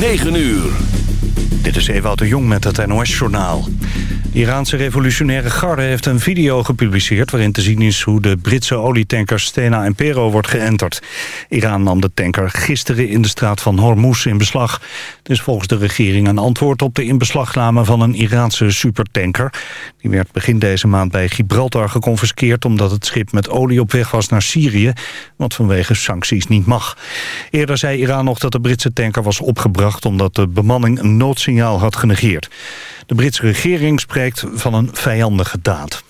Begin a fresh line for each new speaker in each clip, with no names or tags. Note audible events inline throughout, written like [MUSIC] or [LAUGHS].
9 uur.
Dit is Ewout de Jong met het NOS-journaal. De Iraanse revolutionaire garde heeft een video gepubliceerd... waarin te zien is hoe de Britse olietanker Stena Impero wordt geënterd. Iran nam de tanker gisteren in de straat van Hormuz in beslag. Is volgens de regering een antwoord op de inbeslagname van een Iraanse supertanker. Die werd begin deze maand bij Gibraltar geconfiskeerd... omdat het schip met olie op weg was naar Syrië... wat vanwege sancties niet mag. Eerder zei Iran nog dat de Britse tanker was opgebracht... omdat de bemanning een noodsignaal had genegeerd. De Britse regering spreekt van een vijandige daad.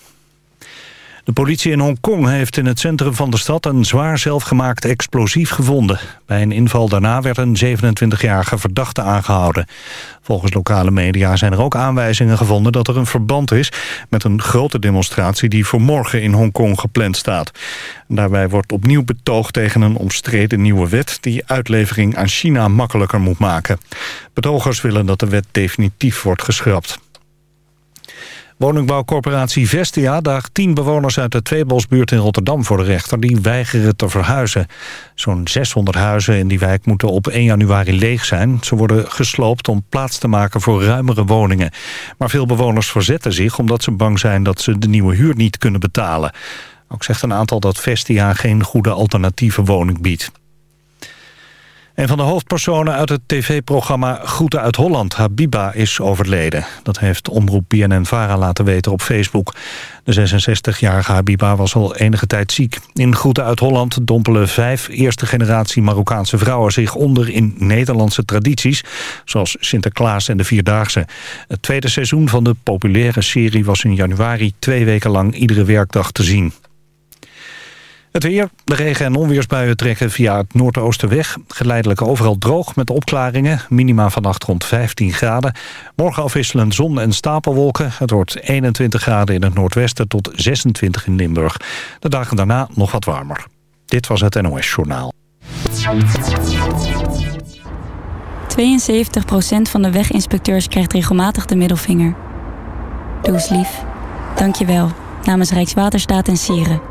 De politie in Hongkong heeft in het centrum van de stad een zwaar zelfgemaakt explosief gevonden. Bij een inval daarna werd een 27-jarige verdachte aangehouden. Volgens lokale media zijn er ook aanwijzingen gevonden dat er een verband is met een grote demonstratie die voor morgen in Hongkong gepland staat. Daarbij wordt opnieuw betoogd tegen een omstreden nieuwe wet die uitlevering aan China makkelijker moet maken. Betogers willen dat de wet definitief wordt geschrapt. Woningbouwcorporatie Vestia daagt tien bewoners uit de Tweebosbuurt in Rotterdam voor de rechter. Die weigeren te verhuizen. Zo'n 600 huizen in die wijk moeten op 1 januari leeg zijn. Ze worden gesloopt om plaats te maken voor ruimere woningen. Maar veel bewoners verzetten zich omdat ze bang zijn dat ze de nieuwe huur niet kunnen betalen. Ook zegt een aantal dat Vestia geen goede alternatieve woning biedt. Een van de hoofdpersonen uit het tv-programma Groeten uit Holland, Habiba, is overleden. Dat heeft omroep BNN-Vara laten weten op Facebook. De 66-jarige Habiba was al enige tijd ziek. In Groeten uit Holland dompelen vijf eerste generatie Marokkaanse vrouwen zich onder in Nederlandse tradities, zoals Sinterklaas en de Vierdaagse. Het tweede seizoen van de populaire serie was in januari twee weken lang iedere werkdag te zien. Het weer. De regen- en onweersbuien trekken via het noordoosten weg. Geleidelijk overal droog met opklaringen. Minima vannacht rond 15 graden. Morgen afwisselend zon en stapelwolken. Het wordt 21 graden in het noordwesten tot 26 in Limburg. De dagen daarna nog wat warmer. Dit was het NOS Journaal.
72% van de weginspecteurs krijgt regelmatig de middelvinger. Doe eens lief. Dank je wel. Namens Rijkswaterstaat en Sieren.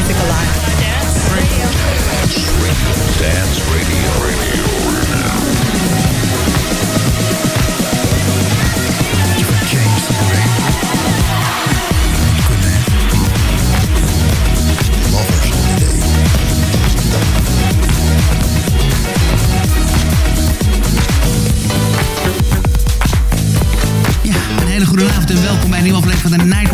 Dance radio. Ja, een hele goede avond en welkom bij een nieuwe aflevering van de Night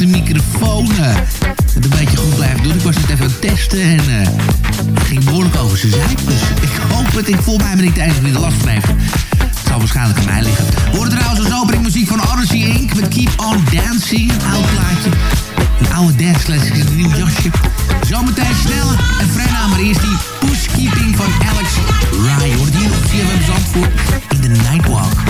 de microfoon eh, uh, het een beetje goed blijven doen. Ik was het even aan het testen en eh, het ging behoorlijk over zijn zijpers. Dus ik hoop het. Ik voel mij ben ik de niet die de last van heeft. Het zal waarschijnlijk aan mij liggen. We er trouwens als openingmuziek van Odyssey Inc. met Keep On Dancing. Een oud plaatje. Een oude dance classic in een nieuw jasje. Zometeen sneller en Frenna, maar eerst die pushkeeping van Alex Ryan hoorde hier op CFM Zandvoort in de Nightwalk.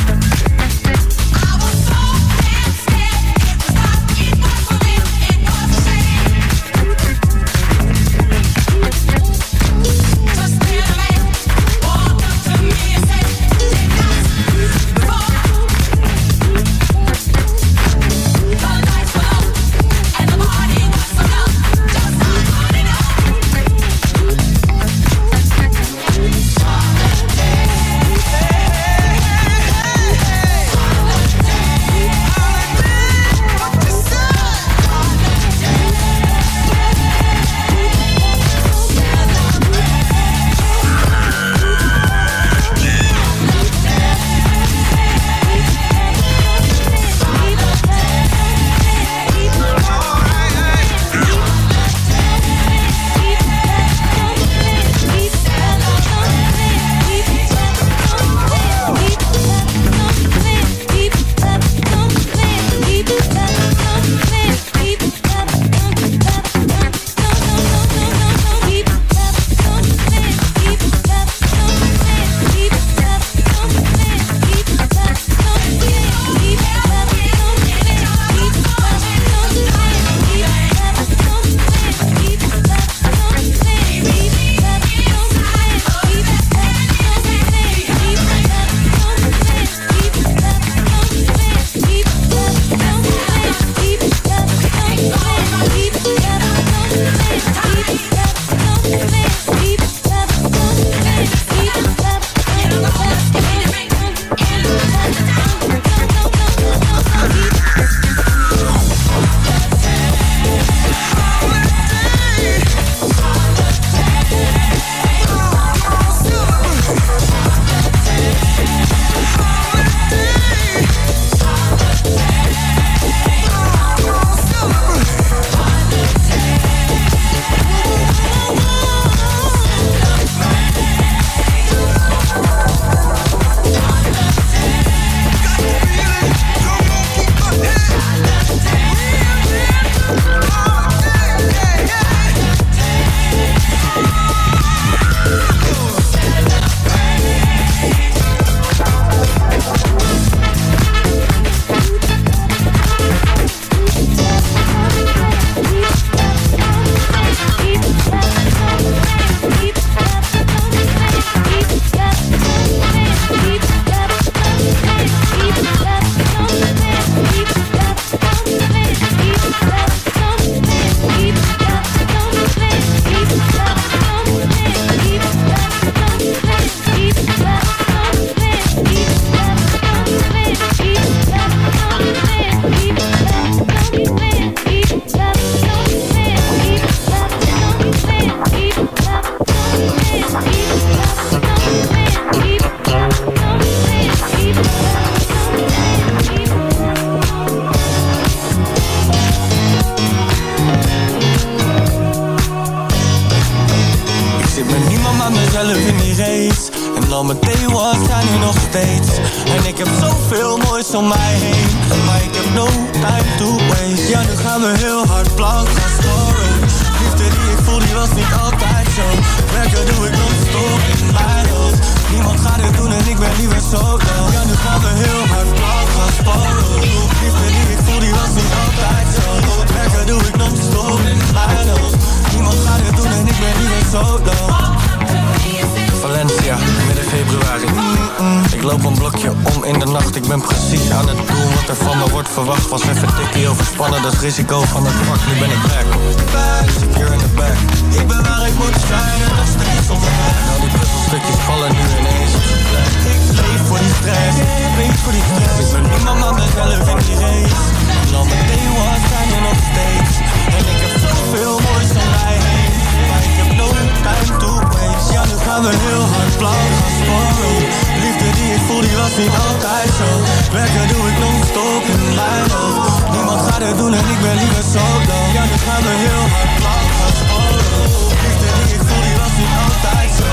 Ja, we heel hard blauw scoren Liefde die ik voel, die was niet altijd zo. Werken doe ik non-stop in mijn hoofd. Niemand gaat het doen en ik ben liever solo Ja, nu gaan we heel hard blauw scoren Liefde die ik voel, die was niet altijd zo.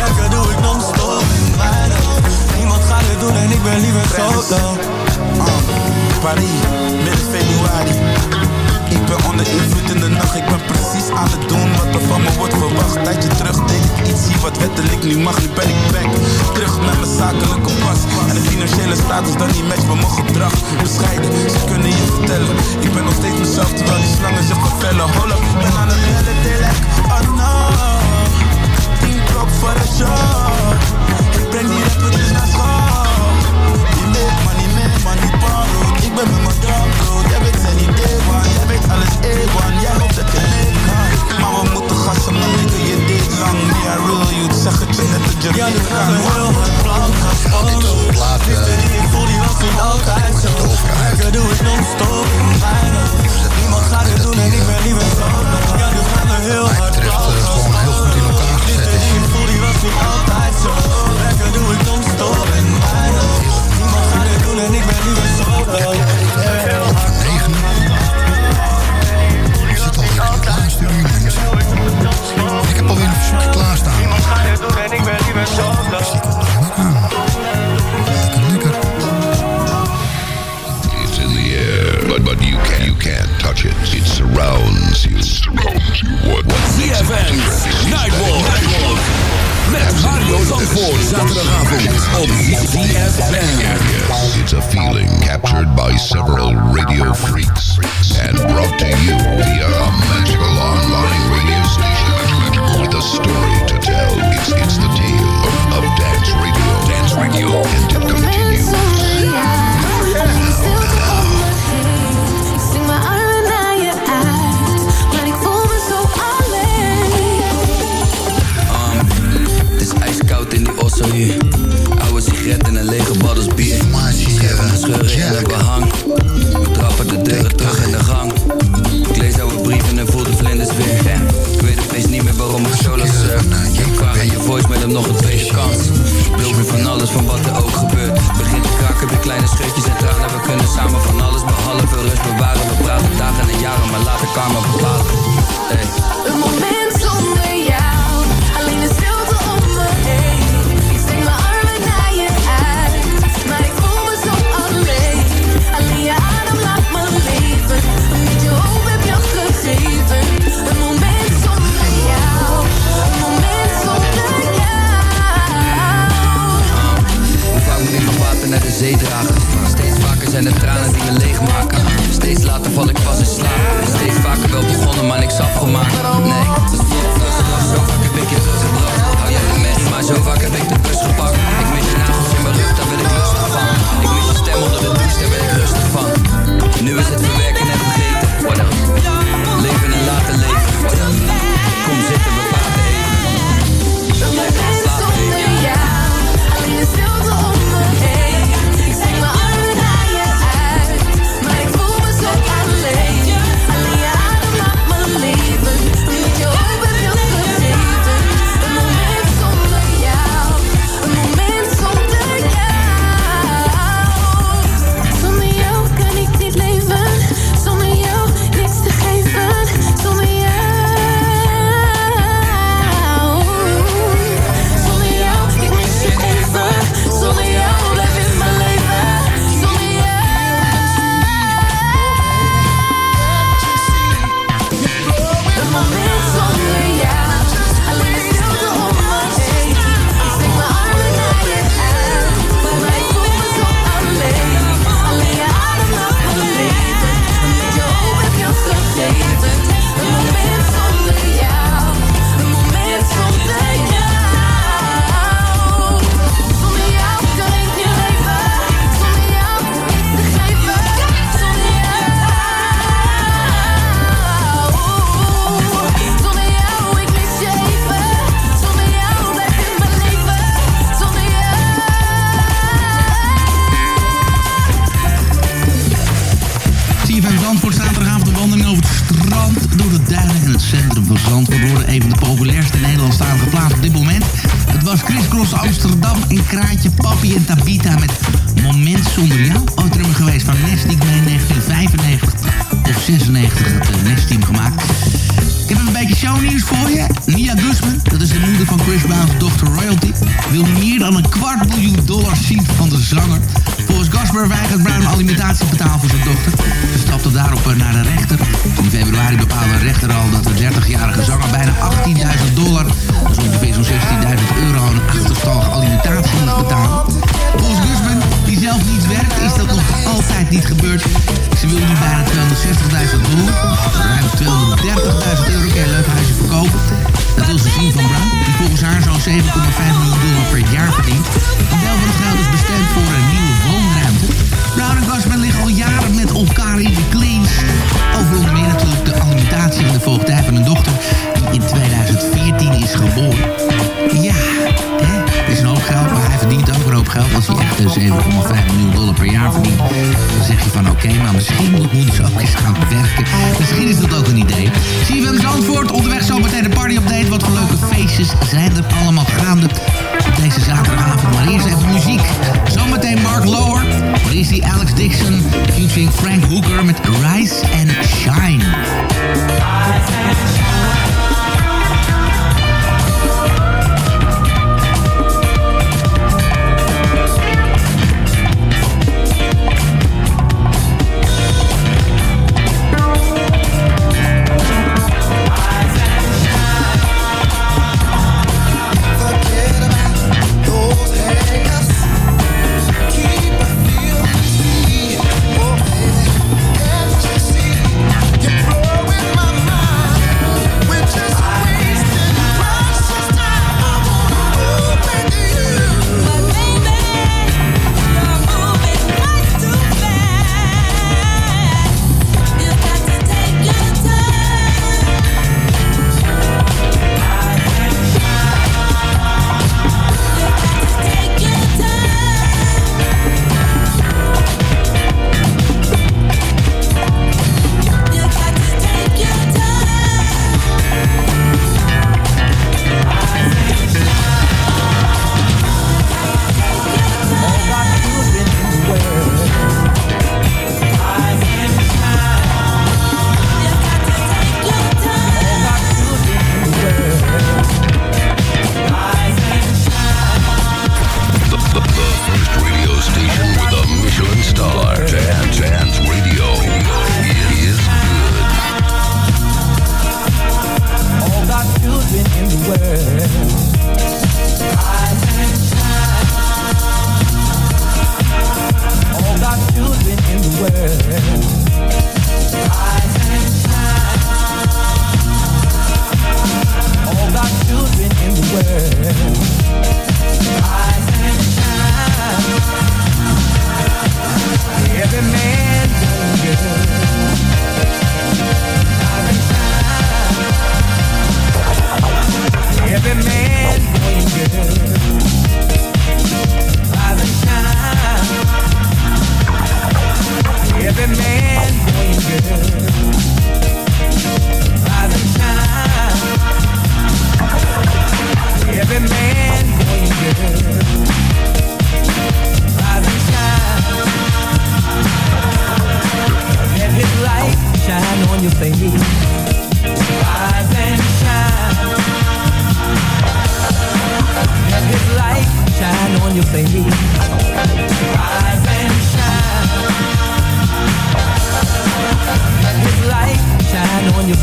Werken doe ik non-stop in mijn hoofd. Niemand gaat het doen en ik ben liever solo
Paris, midden februari ben onder invloed in de nacht, ik ben precies aan het doen wat er van me wordt verwacht. Tijdje terug deed ik iets hier wat wettelijk niet mag, nu ben ik back. Terug met mijn zakelijke pas. En de financiële status dan niet matcht met mijn gedrag. Bescheiden, ze kunnen je vertellen. Ik ben nog steeds mezelf terwijl die slangen zich vervellen. Hold ik ben aan het bellen, delek. Oh no, team klop voor de show. Ik breng die rappers naar school. Die make money, make money, borrow. Ik ben met mijn drum, bro. Alles A1. Jij hoopt dat je mee kan. Maar we moeten gassen, man. Nigga, je deed lang. I real you. Zeg het je net dat je
Ja, gaan we heel blauw gaan scoren Liefde die ik voel, die was niet altijd zo Werken doe ik non-stop hoofd Niemand gaat het doen en ik ben liever solo Ja, nu gaan we heel en ik ben liever solo
Lekker.
It's in the air, but, but you can't you can't touch it. It surrounds you. It surrounds you. What, what makes it
ZFM Nightwalk. Met Mario Zandvoort. Zaterdagavond op ZFM.
Yes, it's a feeling captured by several radio freaks and brought to you via a magical online radio station a story to tell. It's it's the tale of, of dance radio. Dance radio, and it continues.
In die osso hier. Oude sigaret en een lege baddels bier. Scheuren in het behang. We trappen de deuren terug in de gang. Ik lees oude brieven en voel de vlinders weer. Opeens niet meer waarom ik solo surf. Ik aan je voice met hem nog een tweede kans. Wil weer van alles van wat er ook gebeurt. Begint te kraken, weer kleine scheutjes en tranen. We kunnen samen van alles behalve rust bewaren. We praten dagen en jaren, maar laten karma bepalen. Hey.
Een moment zonder naar
de zeedragen. Steeds vaker zijn de tranen die me leegmaken. Steeds later val ik pas in slaap. Steeds vaker wel begonnen, maar niks afgemaakt. Nee, het is vol,
zo vaak heb ik je terug gebracht Hou jij de mes, maar zo vaak heb ik de bus gepakt. Ik mis je nagels in mijn rug, daar ben ik rustig van. Ik mis je stem onder de douche, daar ben ik rustig van. Nu is het verwerken en vergeten, Leven en laten leven, Kom zitten we Februari bepaalde de rechter al dat de 30-jarige zanger bijna 18.000 dollar, is ongeveer zo'n 16.000 euro, aan achterstallige alimentatie moet betalen. Volgens Guzman, die zelf niet werkt, is dat nog altijd niet gebeurd. Ze wil nu bijna 260.000 dollar, ruim 230.000 euro per leuk huisje verkopen. Dat wil ze zien van Brown, die volgens haar zo'n 7,5 miljoen dollar per jaar verdient. Een deel van het geld is bestemd voor een nieuwe woonruimte. Brown en Gasman liggen al jaren met elkaar in de cleans. Over onder meer natuurlijk de alimentatie en de voogdij van hun dochter, die in 2014 is geboren. Ja, hè, het is een hoop geld, maar hij verdient ook een hoop geld. Als hij echt eh, 7,5 miljoen dollar per jaar verdient, dan zeg je van oké, maar misschien moet moeten ze ook eens gaan werken. Misschien is dat ook een idee. Zie je Zandvoort, onderweg zometeen de party update. Wat voor leuke feestjes zijn er allemaal gaande deze zaterdagavond. Maar eerst even muziek. Zometeen Mark Lower. Maar die Alex Dixon featuring Frank Hooker met
Rise and Shine.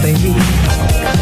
On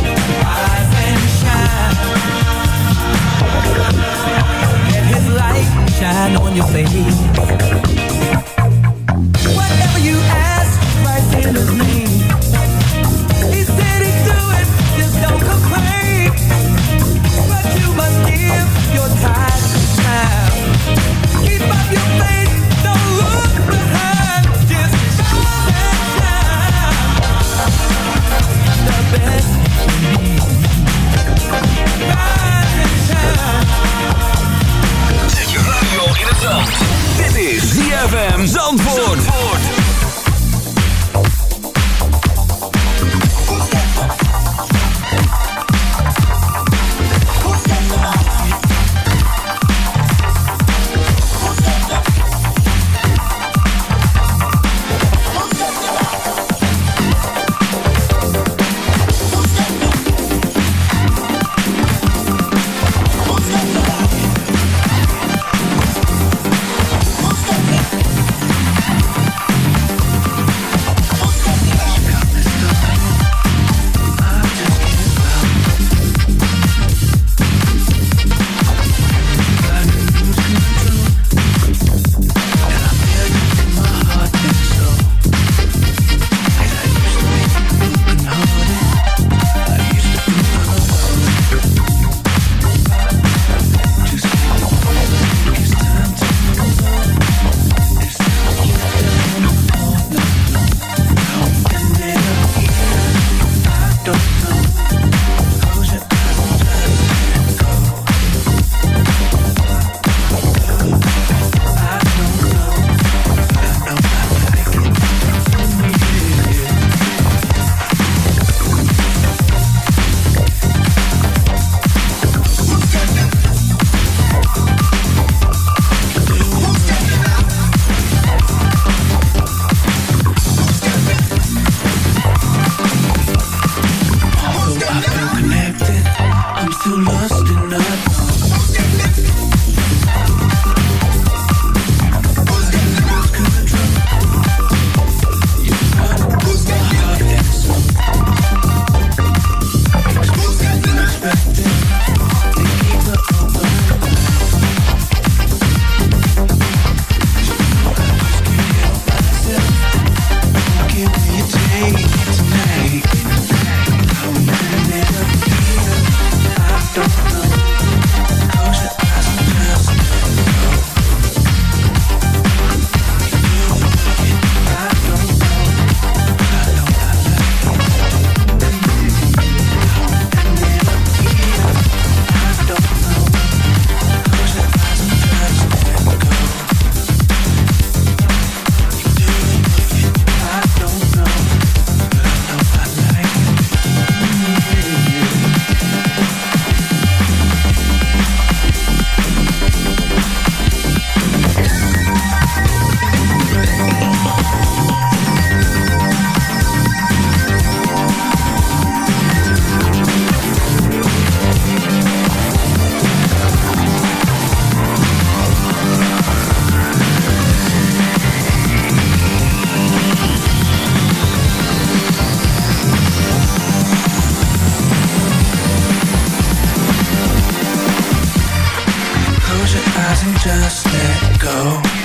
just
let go.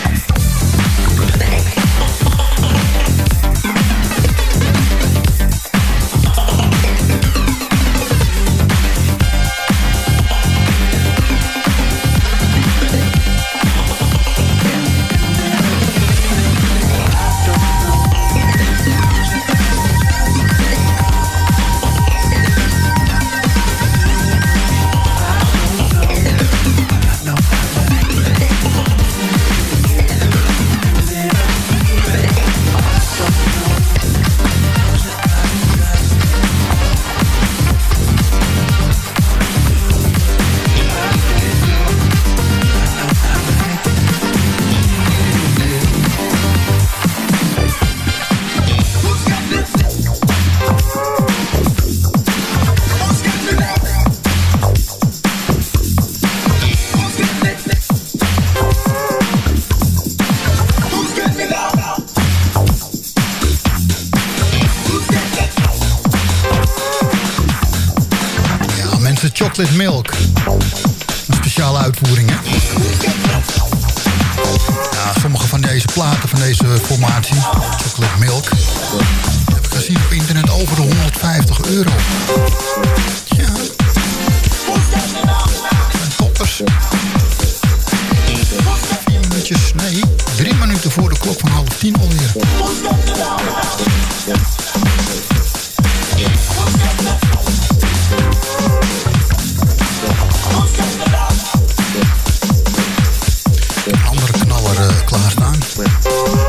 Andere knaller eh, klaarstaan.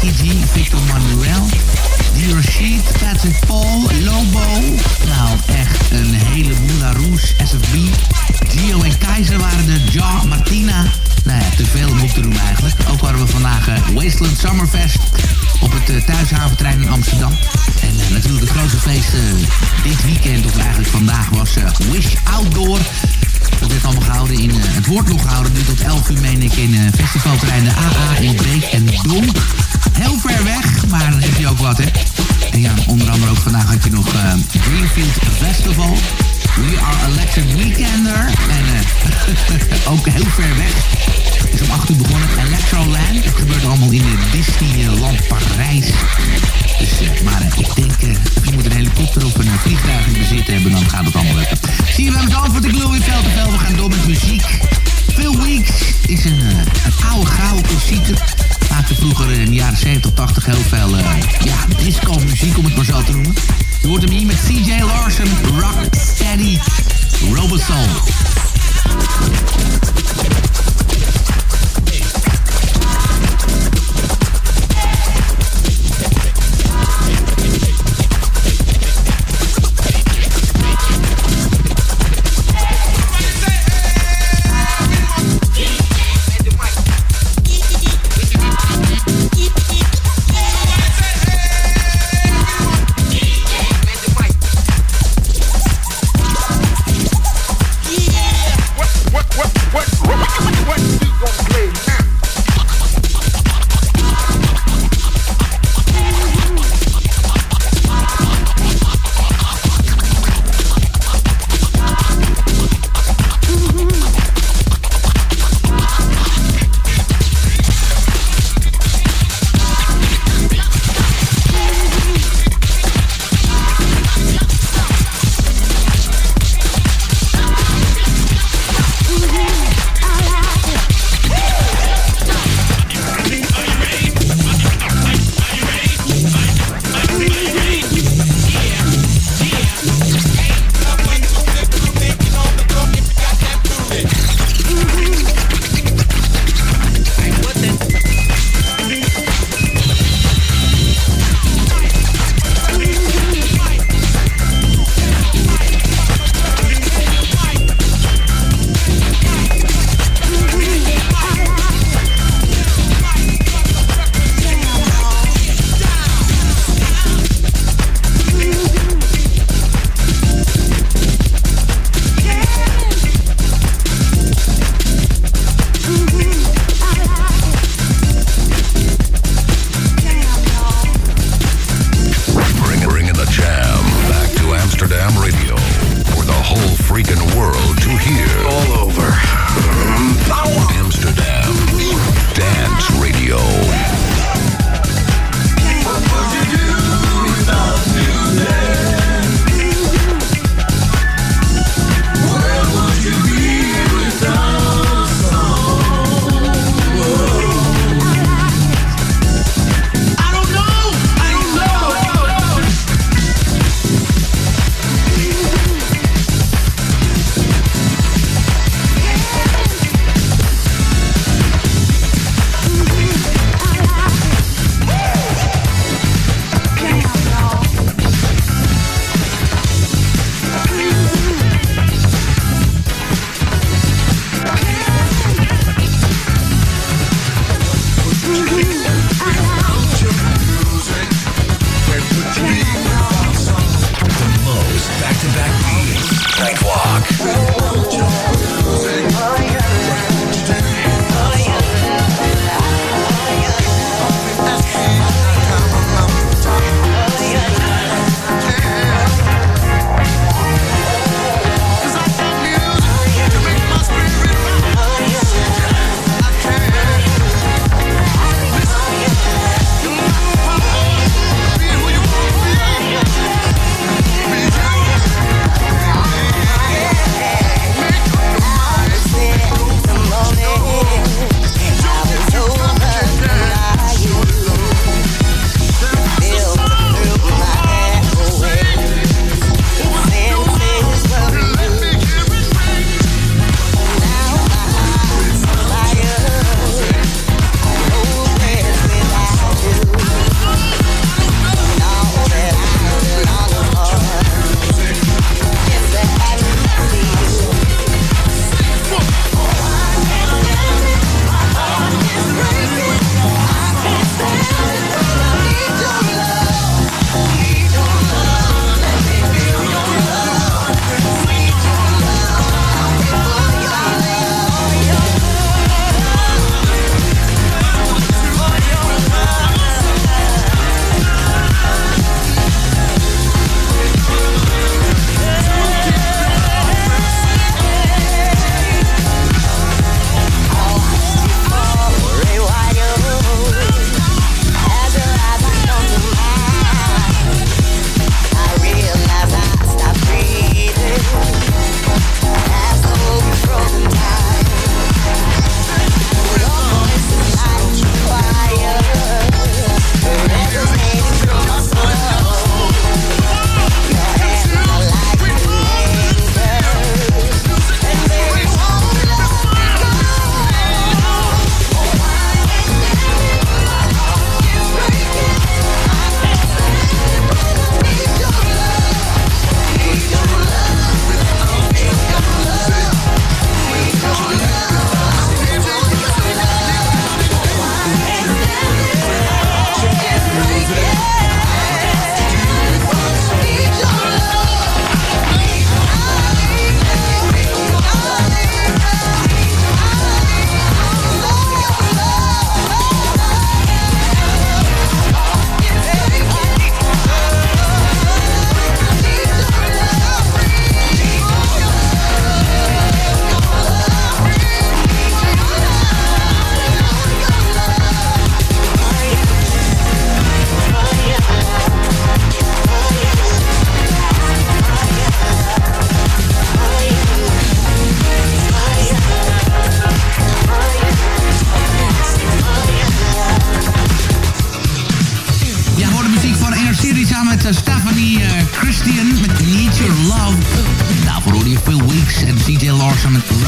Becky G, Victor Manuel, D. Rashid, Patrick Paul, Lobo. Nou, echt een heleboel. La Rouge, SFB, Gio en Keizer waren er. Ja, Martina. Nou ja, te veel om op te doen eigenlijk. Ook hadden we vandaag uh, Wasteland Summerfest op het uh, Thuishaventrein in Amsterdam. En uh, natuurlijk het grootste feest dit weekend, of eigenlijk vandaag, was Wish Outdoor. Dat werd allemaal gehouden in het wordt nog gehouden, nu tot 11 uur meen ik, in festivalterrein de AA in Beek en Donk. Heel ver weg, maar dan heb je ook wat, hè. En ja, onder andere ook vandaag had je nog Greenfield Festival. We are Electric Weekender. En uh, [LAUGHS] ook heel ver weg. Is om 8 uur begonnen. Electroland. Het gebeurt allemaal in de Disneyland Parijs. Dus, uh, maar uh, ik denk, je moet een helikopter of een vliegtuig in bezit hebben, dan gaat het allemaal lekker. Zie je, we hebben het over de Glory Veld te We gaan door met muziek. Phil Weeks is een, een oude gouden klassieker. Maakte vroeger in de jaren 70, 80 heel veel ja, disco muziek, om het maar zo te noemen. Je hoort hem hier met CJ Larson, Rock Steady, Robosoul.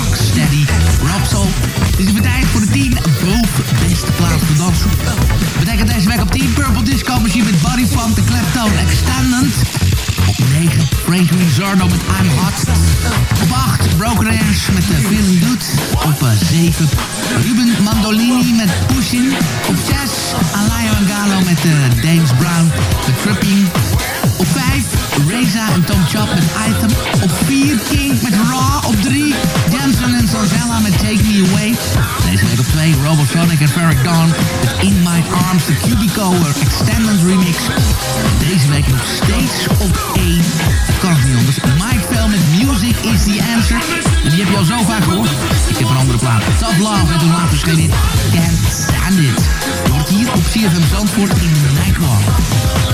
Rob Soul. Het is even tijd voor de 10 boven beste plaats voor dansen. Betekent deze week op 10 Purple Disco Machine met Body Funk, de Kleptone Extended. Op 9 Frank Rizzardo met I'm Hot. Op 8 Broken Ranch met The Feeling Good. Op 7 Ruben Mandolini met Pushing. Op 6 Alayo Angalo met uh, James Brown, The Tripping. Op 5 Reza en Tom Chop met Item. Op 4 King met Raw. Op 3 Jensen en Zanzella met Take Me Away. Deze week op 2 Robosonic en Ferric Dawn met In My Arms, de Cubico Extended Remix. Deze week nog steeds op 1. Het kan het niet anders. Mike Fell met Music is the Answer. En die heb je al zo vaak gehoord. Ik heb een andere plaat. Tough Love met een later verschenen Can't Stand It. Wordt hier op CFM Zandvoort in Nightwalk.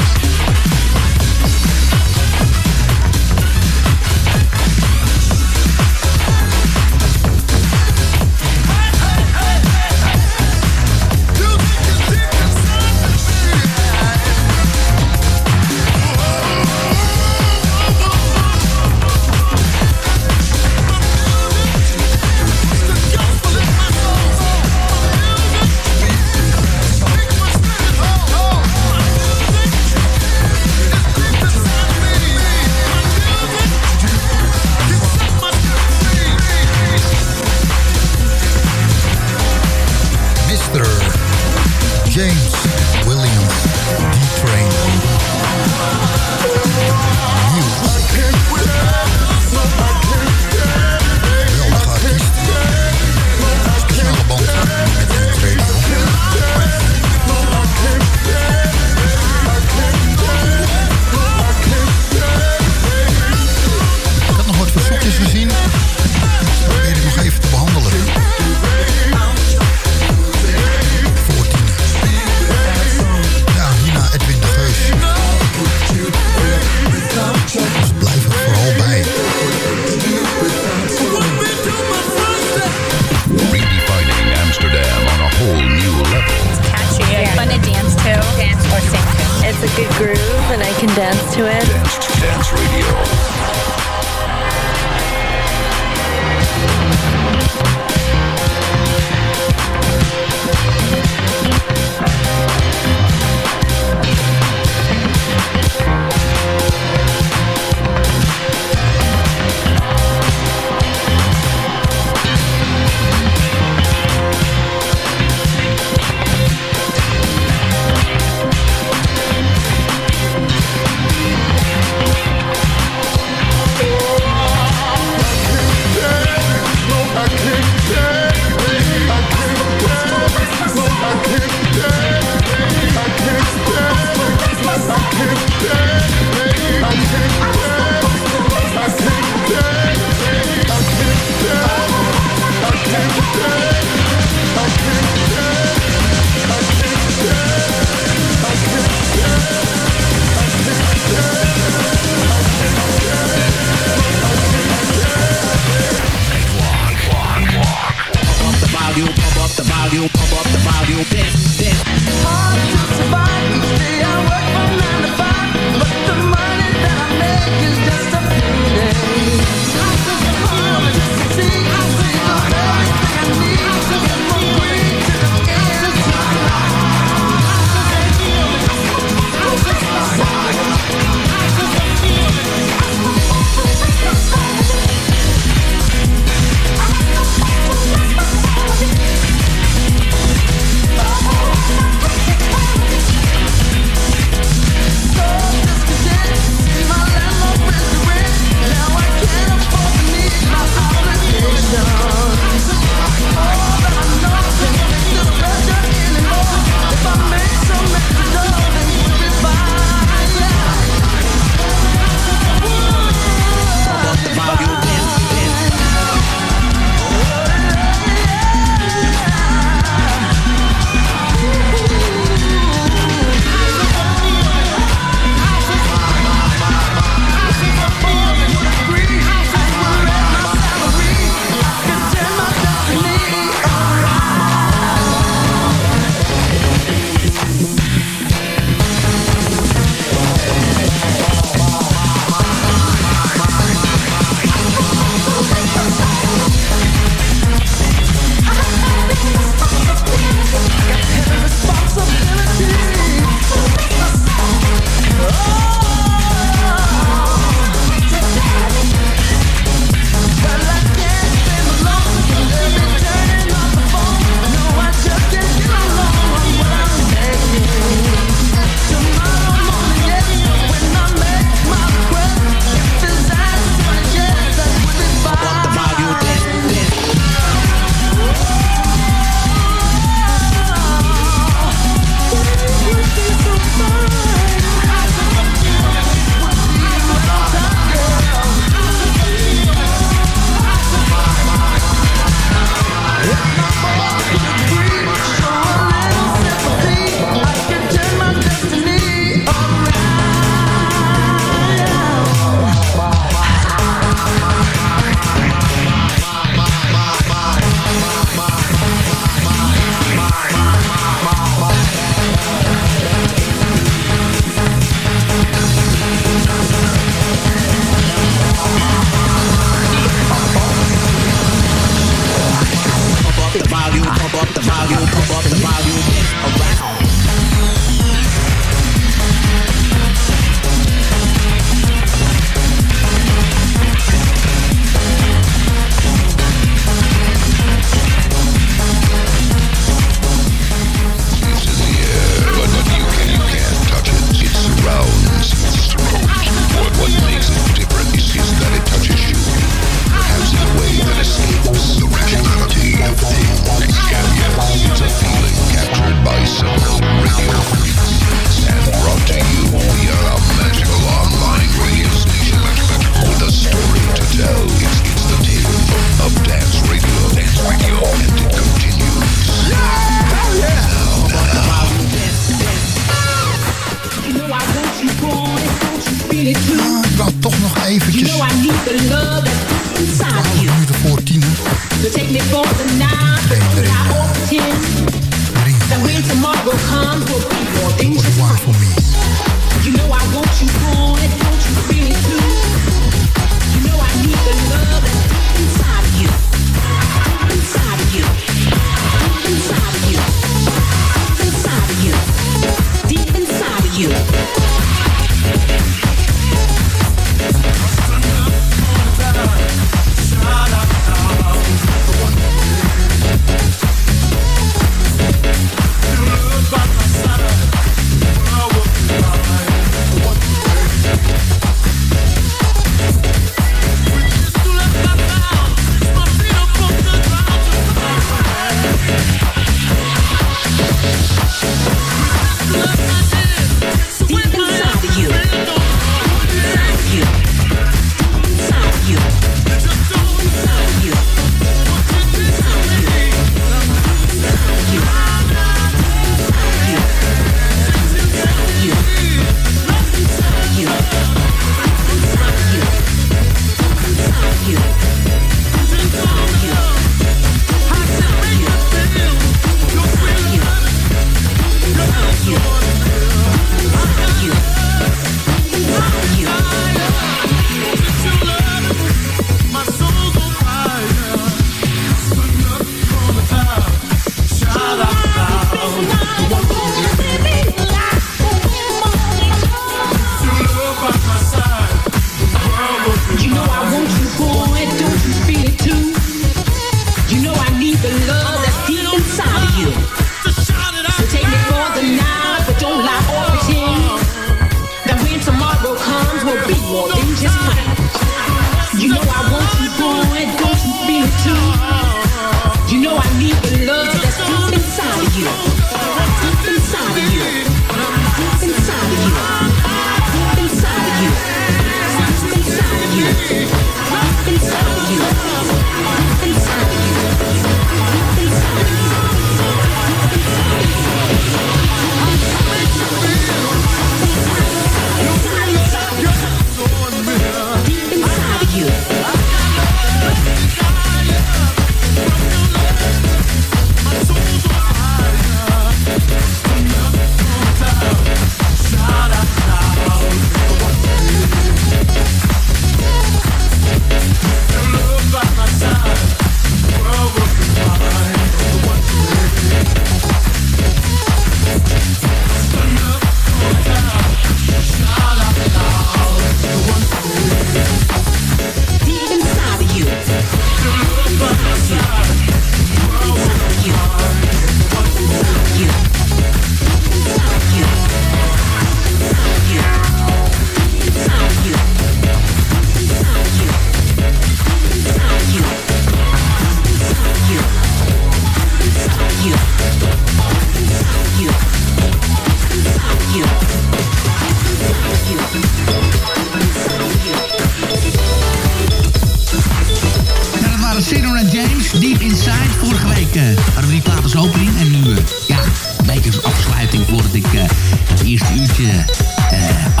Deep Inside.
Vorige week uh, hadden we die plaat als opening. En nu, eh, ja, een beetje als afsluiting voordat ik eh, het eerste uurtje uh,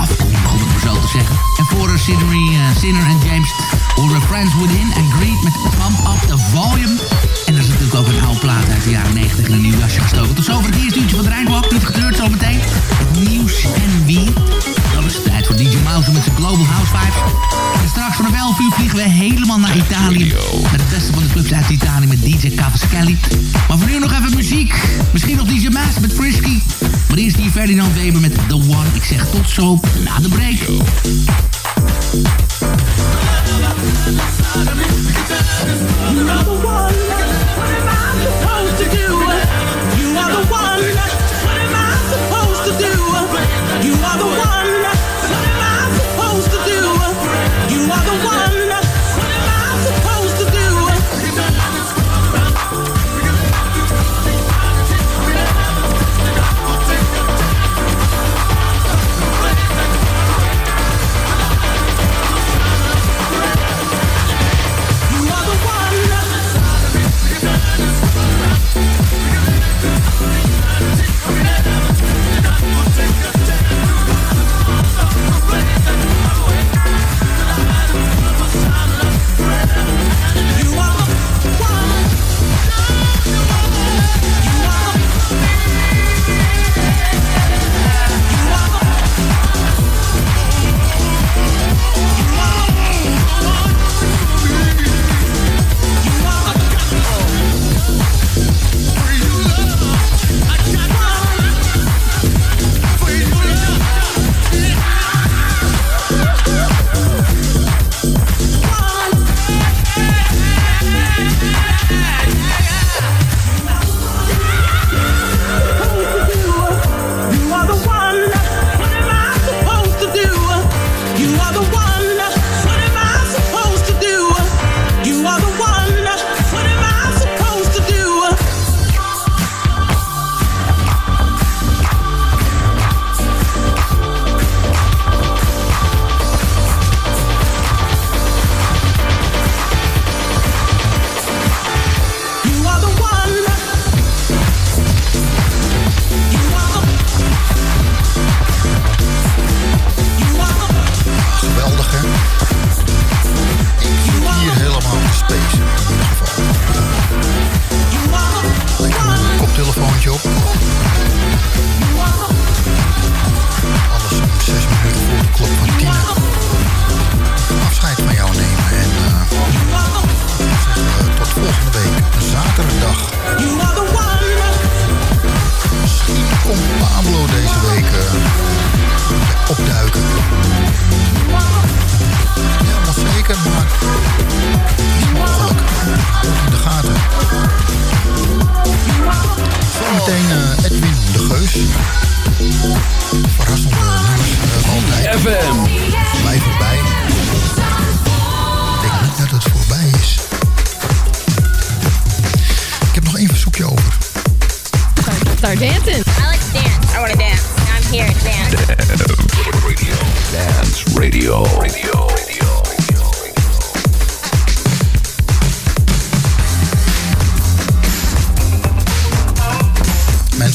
om het zo te zeggen. En voor uh, Sinner en James horen Friends Within and Greet met Pump Up the Volume. En er is natuurlijk ook een oude plaat uit de jaren 90 in een nieuw jasje gestoken. Tot zover het eerste uurtje van de Rijnwalk. Nu het gebeurt zometeen. Het nieuws en wie... Dan is het tijd voor DJ Mouse met zijn Global House Vibes. En straks vanaf 11 uur vliegen we helemaal naar Italië. Met het beste van de clubs uit Italië met DJ Cavaschelli. Maar voor nu nog even muziek. Misschien nog DJ Maas met Frisky. Maar eerst hier Ferdinand Weber met The One. Ik zeg tot zo na de break.
You
are the one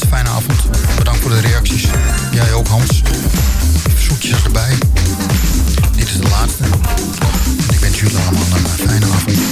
Mensen, fijne avond. Bedankt voor de reacties. Jij ook, Hans. Verzoekjes erbij. Dit is de laatste. Ik wens jullie allemaal een fijne avond.